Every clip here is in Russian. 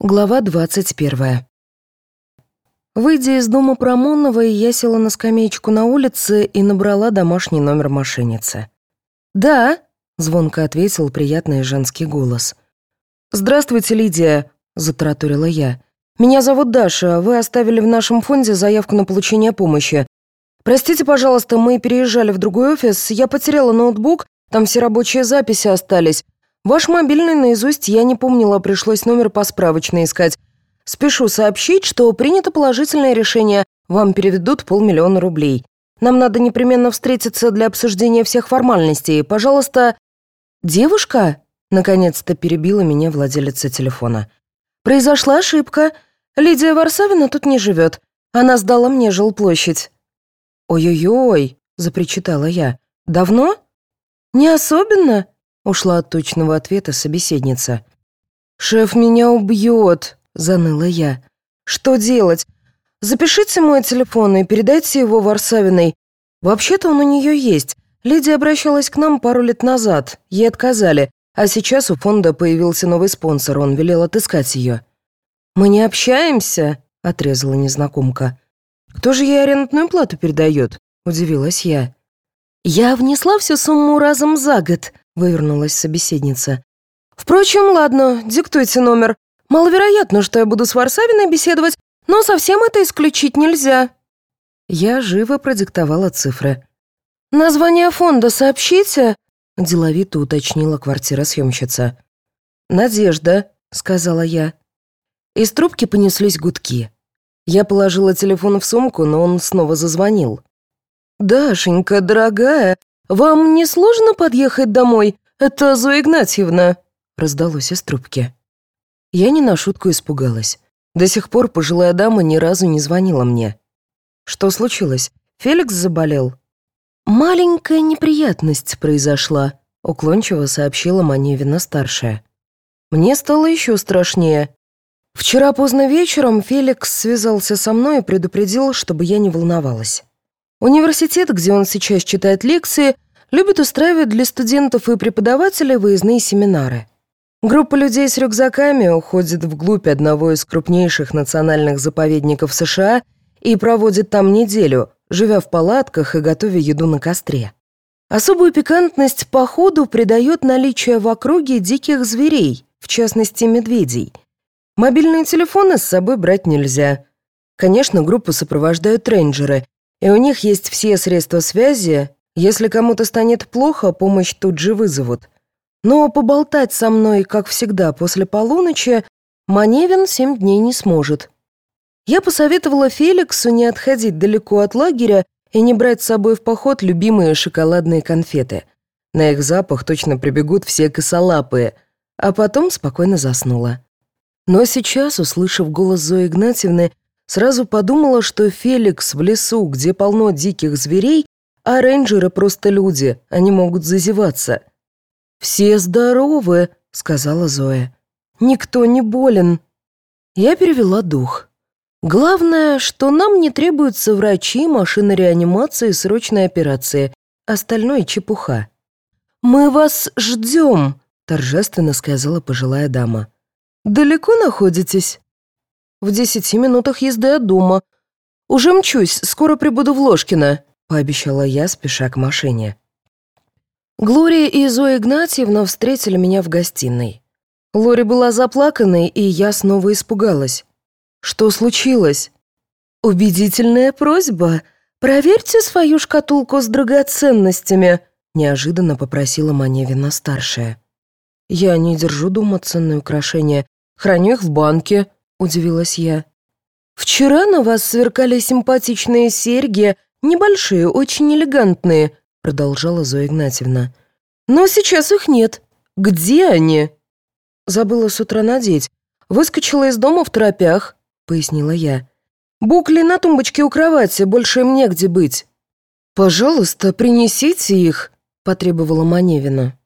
Глава 21. Выйдя из дома Промоновой, я села на скамеечку на улице и набрала домашний номер мошенницы. «Да», — звонко ответил приятный женский голос. «Здравствуйте, Лидия», — затараторила я. «Меня зовут Даша. Вы оставили в нашем фонде заявку на получение помощи. Простите, пожалуйста, мы переезжали в другой офис. Я потеряла ноутбук, там все рабочие записи остались. Ваш мобильный наизусть я не помнила, пришлось номер по справочной искать. Спешу сообщить, что принято положительное решение, вам переведут полмиллиона рублей. Нам надо непременно встретиться для обсуждения всех формальностей. Пожалуйста...» «Девушка?» — наконец-то перебила меня владелица телефона. «Произошла ошибка. Лидия Варсавина тут не живет. Она сдала мне жилплощадь». «Ой-ой-ой», — запричитала я. «Давно?» «Не особенно», Ушла от точного ответа собеседница. «Шеф меня убьет», — заныла я. «Что делать? Запишите мой телефон и передайте его Варсавиной. Вообще-то он у нее есть. Лидия обращалась к нам пару лет назад. Ей отказали. А сейчас у фонда появился новый спонсор. Он велел отыскать ее». «Мы не общаемся», — отрезала незнакомка. «Кто же ей арендную плату передает?» — удивилась я. «Я внесла всю сумму разом за год», вывернулась собеседница. «Впрочем, ладно, диктуйте номер. Маловероятно, что я буду с Варсавиной беседовать, но совсем это исключить нельзя». Я живо продиктовала цифры. «Название фонда сообщите?» – деловито уточнила квартира-съемщица. «Надежда», – сказала я. Из трубки понеслись гудки. Я положила телефон в сумку, но он снова зазвонил. «Дашенька, дорогая, «Вам не сложно подъехать домой? Это Зоя Игнатьевна», — раздалось из трубки. Я не на шутку испугалась. До сих пор пожилая дама ни разу не звонила мне. Что случилось? Феликс заболел? «Маленькая неприятность произошла», — уклончиво сообщила Маневина-старшая. Мне стало еще страшнее. Вчера поздно вечером Феликс связался со мной и предупредил, чтобы я не волновалась. Университет, где он сейчас читает лекции, любит устраивать для студентов и преподавателей выездные семинары. Группа людей с рюкзаками уходит вглубь одного из крупнейших национальных заповедников США и проводит там неделю, живя в палатках и готовя еду на костре. Особую пикантность походу придает наличие в округе диких зверей, в частности медведей. Мобильные телефоны с собой брать нельзя. Конечно, группу сопровождают рейнджеры – и у них есть все средства связи. Если кому-то станет плохо, помощь тут же вызовут. Но поболтать со мной, как всегда, после полуночи Маневин семь дней не сможет. Я посоветовала Феликсу не отходить далеко от лагеря и не брать с собой в поход любимые шоколадные конфеты. На их запах точно прибегут все косолапые, а потом спокойно заснула. Но сейчас, услышав голос Зои Игнатьевны, Сразу подумала, что Феликс в лесу, где полно диких зверей, а рейнджеры просто люди, они могут зазеваться. «Все здоровы», — сказала Зоя. «Никто не болен». Я перевела дух. Главное, что нам не требуются врачи, машины реанимации, срочной операции. Остальное чепуха. «Мы вас ждем», — торжественно сказала пожилая дама. «Далеко находитесь?» В десяти минутах езды от дома. Уже мчусь, скоро прибуду в Ложкино», — пообещала я, спеша к машине. Глория и Зоя Игнатьевна встретили меня в гостиной. Лори была заплаканной, и я снова испугалась. «Что случилось?» «Убедительная просьба. Проверьте свою шкатулку с драгоценностями», — неожиданно попросила Маневина-старшая. «Я не держу дома ценные украшения. Храню их в банке», — удивилась я. «Вчера на вас сверкали симпатичные серьги, небольшие, очень элегантные», — продолжала Зоя Игнатьевна. «Но сейчас их нет. Где они?» «Забыла с утра надеть. Выскочила из дома в торопях», — пояснила я. «Букли на тумбочке у кровати, больше им негде быть». «Пожалуйста, принесите их», — потребовала Маневина.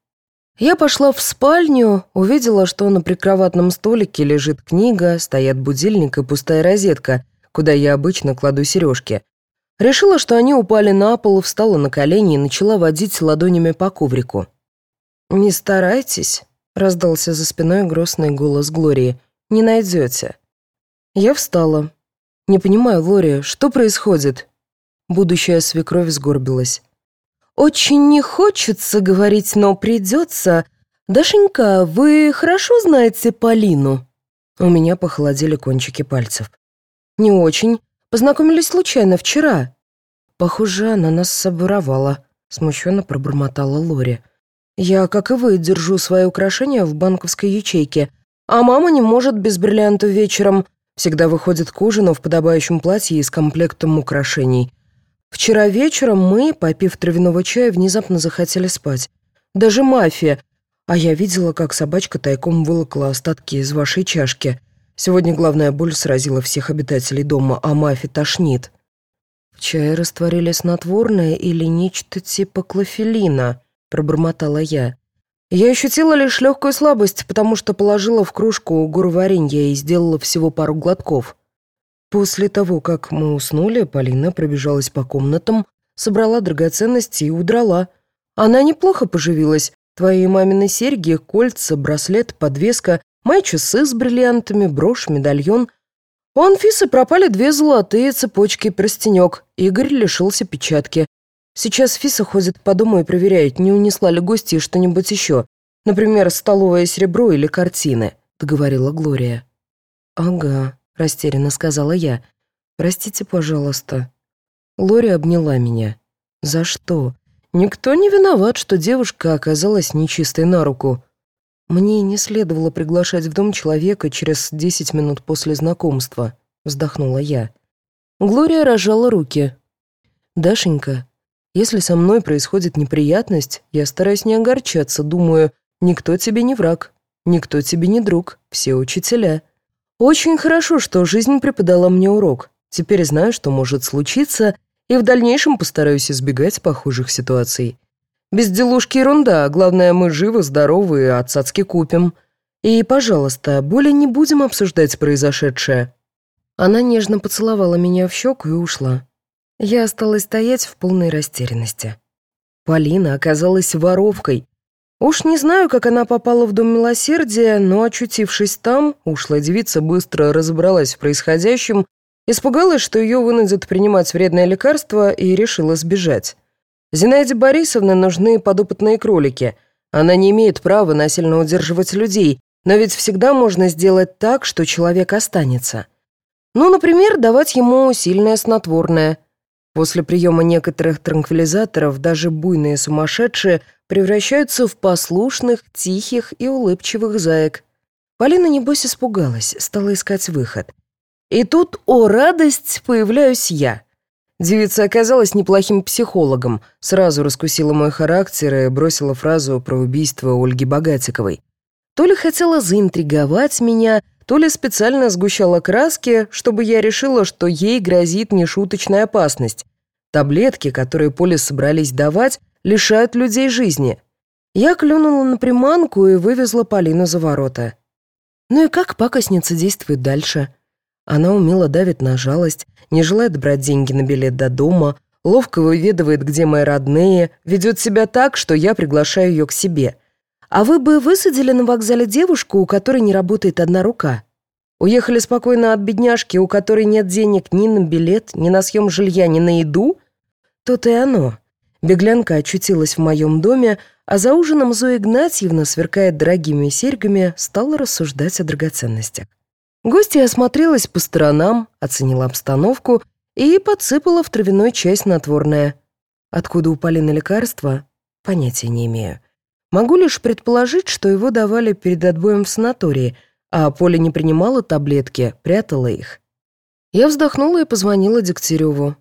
Я пошла в спальню, увидела, что на прикроватном столике лежит книга, стоят будильник и пустая розетка, куда я обычно кладу сережки. Решила, что они упали на пол, встала на колени и начала водить ладонями по коврику. «Не старайтесь», — раздался за спиной грозный голос Глории. не найдете. Я встала. Не понимаю, Лори, что происходит? Будущая свекровь сгорбилась. «Очень не хочется говорить, но придется. Дашенька, вы хорошо знаете Полину?» У меня похолодели кончики пальцев. «Не очень. Познакомились случайно вчера». «Похоже, она нас соборовала», — смущенно пробормотала Лори. «Я, как и вы, держу свои украшения в банковской ячейке, а мама не может без бриллиантов вечером. Всегда выходит к ужину в подобающем платье и с комплектом украшений. Вчера вечером мы, попив травяного чая, внезапно захотели спать. Даже мафия. А я видела, как собачка тайком вылокла остатки из вашей чашки. Сегодня главная боль сразила всех обитателей дома, а мафия тошнит. В чае растворили снотворное или нечто типа клофелина, пробормотала я. Я ощутила лишь легкую слабость, потому что положила в кружку гору варенья и сделала всего пару глотков. После того, как мы уснули, Полина пробежалась по комнатам, собрала драгоценности и удрала. Она неплохо поживилась. Твои мамины серьги, кольца, браслет, подвеска, мои часы с бриллиантами, брошь, медальон. У Анфисы пропали две золотые цепочки и простенек. Игорь лишился печатки. Сейчас Фиса ходит по дому и проверяет, не унесла ли гости что-нибудь еще. Например, столовое серебро или картины, — договорила Глория. «Ага», — растерянно сказала я. «Простите, пожалуйста». Лори обняла меня. «За что? Никто не виноват, что девушка оказалась нечистой на руку. Мне не следовало приглашать в дом человека через десять минут после знакомства», — вздохнула я. Глория рожала руки. «Дашенька, если со мной происходит неприятность, я стараюсь не огорчаться, думаю, никто тебе не враг, никто тебе не друг, все учителя». Очень хорошо, что жизнь преподала мне урок. Теперь знаю, что может случиться, и в дальнейшем постараюсь избегать похожих ситуаций. Безделушки ерунда, главное, мы живы, здоровы и отцацки купим. И, пожалуйста, более не будем обсуждать произошедшее». Она нежно поцеловала меня в щеку и ушла. Я осталась стоять в полной растерянности. Полина оказалась воровкой, Уж не знаю, как она попала в Дом Милосердия, но, очутившись там, ушлая девица быстро разобралась в происходящем, испугалась, что ее вынудят принимать вредное лекарство, и решила сбежать. Зинаиде Борисовне нужны подопытные кролики. Она не имеет права насильно удерживать людей, но ведь всегда можно сделать так, что человек останется. Ну, например, давать ему сильное снотворное. После приема некоторых транквилизаторов даже буйные сумасшедшие превращаются в послушных, тихих и улыбчивых заек. Полина, небось, испугалась, стала искать выход. И тут, о радость, появляюсь я. Девица оказалась неплохим психологом, сразу раскусила мой характер и бросила фразу про убийство Ольги Богатиковой. То ли хотела заинтриговать меня, то ли специально сгущала краски, чтобы я решила, что ей грозит нешуточная опасность. Таблетки, которые Поле собрались давать, лишают людей жизни. Я клюнула на приманку и вывезла Полину за ворота. Ну и как пакостница действует дальше? Она умело давит на жалость, не желает брать деньги на билет до дома, ловко выведывает, где мои родные, ведет себя так, что я приглашаю ее к себе. А вы бы высадили на вокзале девушку, у которой не работает одна рука? Уехали спокойно от бедняжки, у которой нет денег ни на билет, ни на съем жилья, ни на еду? То-то и оно. Беглянка очутилась в моем доме, а за ужином Зоя Игнатьевна, сверкая дорогими серьгами, стала рассуждать о драгоценностях. Гостья осмотрелась по сторонам, оценила обстановку и подсыпала в травяной чай снотворное. Откуда у Полины лекарства? Понятия не имею. Могу лишь предположить, что его давали перед отбоем в санатории, а Поля не принимала таблетки, прятала их. Я вздохнула и позвонила Дегтяреву.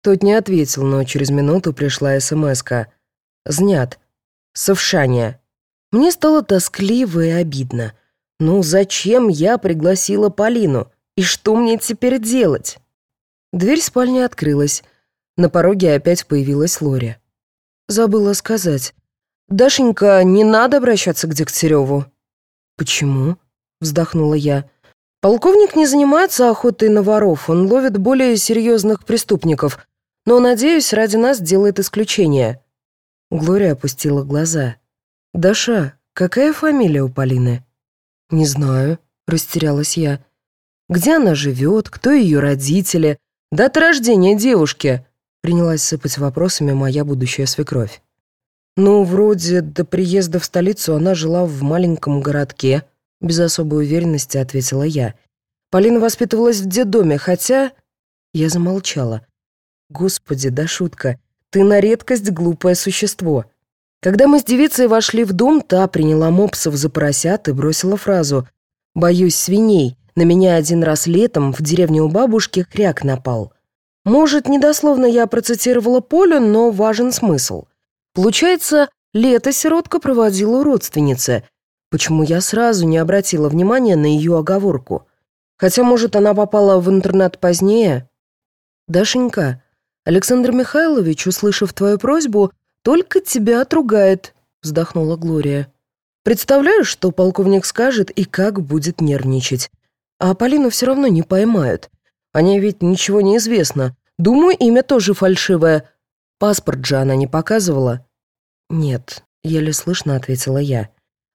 Тот не ответил, но через минуту пришла СМС-ка. «Знят. Совшание». Мне стало тоскливо и обидно. Ну зачем я пригласила Полину? И что мне теперь делать? Дверь спальни открылась. На пороге опять появилась Лори. Забыла сказать. «Дашенька, не надо обращаться к Дегтяреву». «Почему?» — вздохнула я. «Полковник не занимается охотой на воров, он ловит более серьезных преступников но, надеюсь, ради нас делает исключение». Глория опустила глаза. «Даша, какая фамилия у Полины?» «Не знаю», — растерялась я. «Где она живет? Кто ее родители? Дата рождения девушки?» Принялась сыпать вопросами моя будущая свекровь. «Ну, вроде до приезда в столицу она жила в маленьком городке», без особой уверенности ответила я. Полина воспитывалась в детдоме, хотя... Я замолчала. Господи, да шутка. Ты на редкость глупое существо. Когда мы с девицей вошли в дом, та приняла мопсов за поросят и бросила фразу «Боюсь свиней. На меня один раз летом в деревне у бабушки хряк напал». Может, недословно я процитировала Полю, но важен смысл. Получается, лето сиротка проводила у родственницы. Почему я сразу не обратила внимания на ее оговорку? Хотя, может, она попала в интернат позднее? Дашенька, Александр Михайлович, услышав твою просьбу, только тебя отругает, вздохнула Глория. Представляешь, что полковник скажет и как будет нервничать. А Полину все равно не поймают. О ней ведь ничего не известно. Думаю, имя тоже фальшивое. Паспорт же она не показывала. Нет, еле слышно ответила я.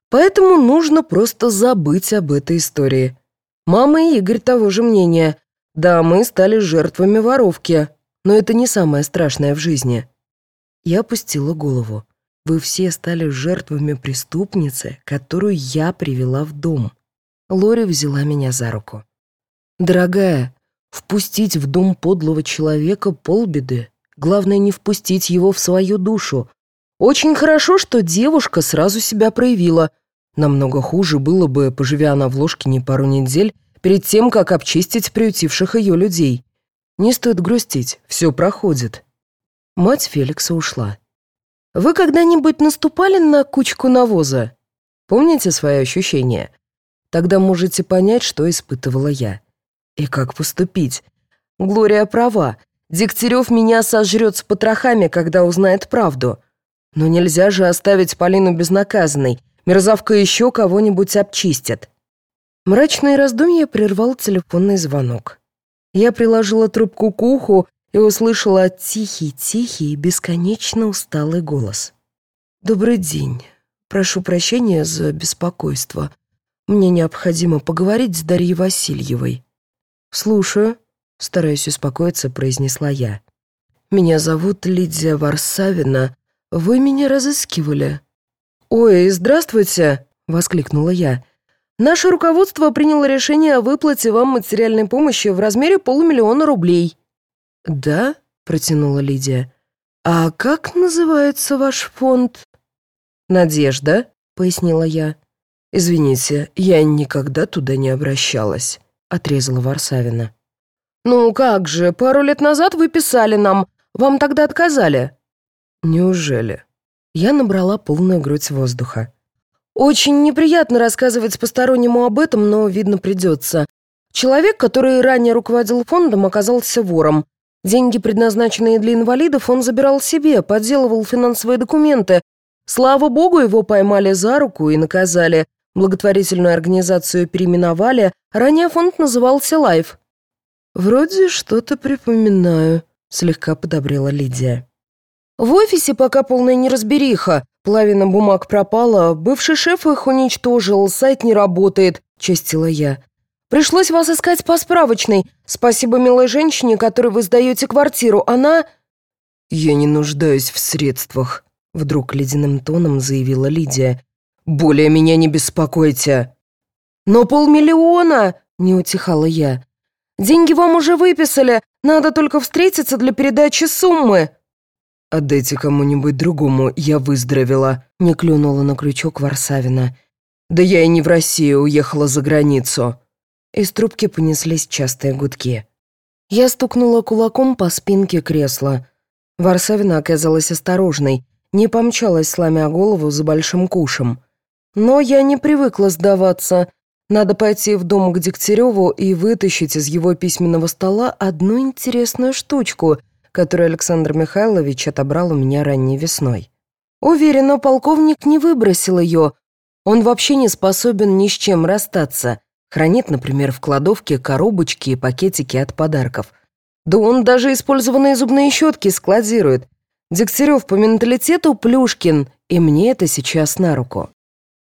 Поэтому нужно просто забыть об этой истории. Мама и Игорь того же мнения. Да, мы стали жертвами воровки, но это не самое страшное в жизни. Я опустила голову. Вы все стали жертвами преступницы, которую я привела в дом. Лори взяла меня за руку. «Дорогая, впустить в дом подлого человека полбеды. Главное, не впустить его в свою душу. Очень хорошо, что девушка сразу себя проявила, Намного хуже было бы, поживя она в ложке не пару недель, перед тем, как обчистить приютивших ее людей. Не стоит грустить, все проходит. Мать Феликса ушла. «Вы когда-нибудь наступали на кучку навоза? Помните свои ощущения? Тогда можете понять, что испытывала я. И как поступить? Глория права. Дегтярев меня сожрет с потрохами, когда узнает правду. Но нельзя же оставить Полину безнаказанной, Мерзавка еще кого-нибудь обчистит. Мрачное раздумье прервал телефонный звонок. Я приложила трубку к уху и услышала тихий-тихий, бесконечно усталый голос. «Добрый день. Прошу прощения за беспокойство. Мне необходимо поговорить с Дарьей Васильевой». «Слушаю», — стараясь успокоиться, произнесла я. «Меня зовут Лидия Варсавина. Вы меня разыскивали?» «Ой, здравствуйте!» — воскликнула я. «Наше руководство приняло решение о выплате вам материальной помощи в размере полумиллиона рублей». «Да?» — протянула Лидия. «А как называется ваш фонд?» «Надежда», — пояснила я. «Извините, я никогда туда не обращалась», — отрезала Варсавина. «Ну как же, пару лет назад вы писали нам. Вам тогда отказали». «Неужели?» Я набрала полную грудь воздуха. «Очень неприятно рассказывать постороннему об этом, но, видно, придется. Человек, который ранее руководил фондом, оказался вором. Деньги, предназначенные для инвалидов, он забирал себе, подделывал финансовые документы. Слава богу, его поймали за руку и наказали. Благотворительную организацию переименовали, ранее фонд назывался «Лайф». «Вроде что-то припоминаю», — слегка подобрела Лидия. В офисе пока полная неразбериха. Половина бумаг пропала, бывший шеф их уничтожил, сайт не работает, чистила я. Пришлось вас искать по справочной. Спасибо милой женщине, которой вы сдаете квартиру. Она... Я не нуждаюсь в средствах, вдруг ледяным тоном заявила Лидия. Более меня не беспокойте. Но полмиллиона, не утихала я. Деньги вам уже выписали, надо только встретиться для передачи суммы. «Отдайте кому-нибудь другому, я выздоровела», — не клюнула на крючок Варсавина. «Да я и не в Россию, уехала за границу». Из трубки понеслись частые гудки. Я стукнула кулаком по спинке кресла. Варсавина оказалась осторожной, не помчалась, сломя голову за большим кушем. Но я не привыкла сдаваться. Надо пойти в дом к Дегтяреву и вытащить из его письменного стола одну интересную штучку — которую Александр Михайлович отобрал у меня ранней весной. Уверена, полковник не выбросил ее. Он вообще не способен ни с чем расстаться. Хранит, например, в кладовке коробочки и пакетики от подарков. Да он даже использованные зубные щетки складирует. Дегтярев по менталитету Плюшкин, и мне это сейчас на руку.